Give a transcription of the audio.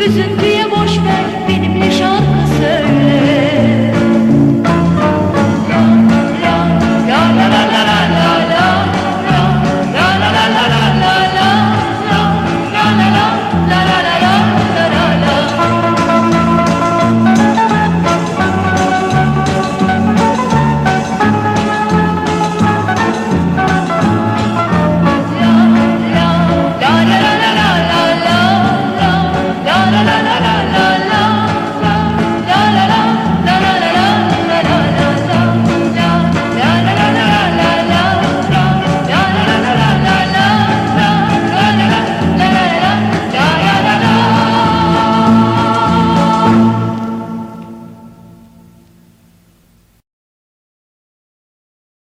vision beyond.